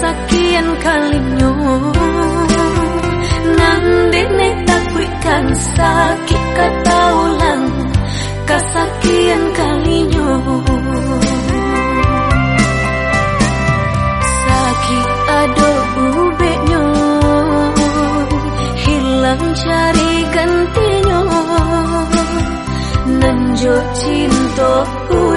sekian kalinyo Nandini tako'y kansakit kataulan Kasakian kalinyo Sakit ado ubenyo Hilang cari gantinyo Nanjo cinto kuya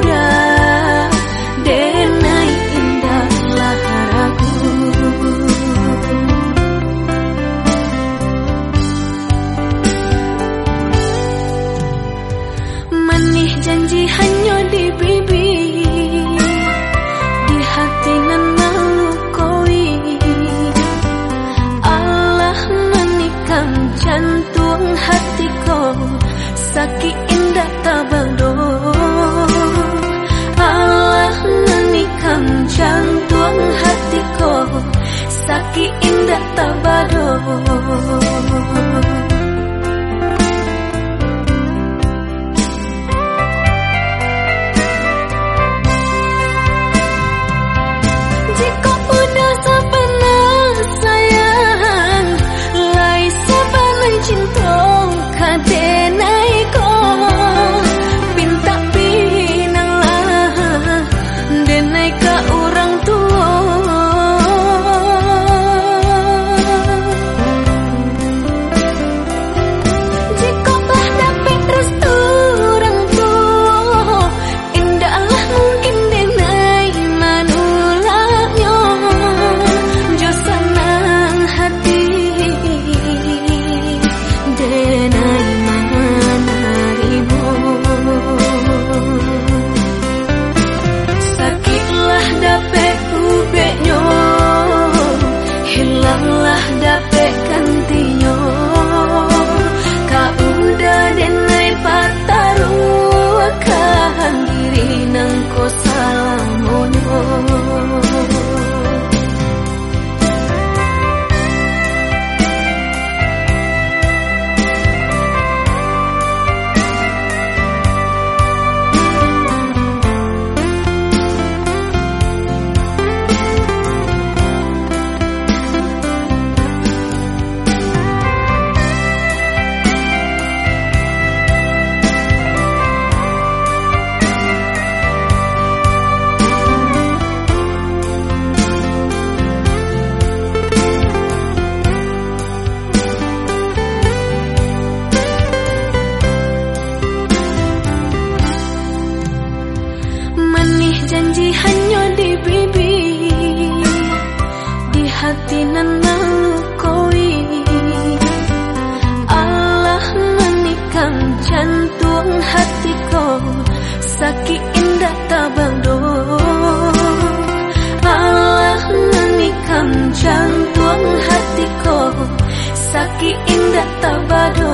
meski indah tabang do Allah menikam jantung hatiku. Saki indah tabado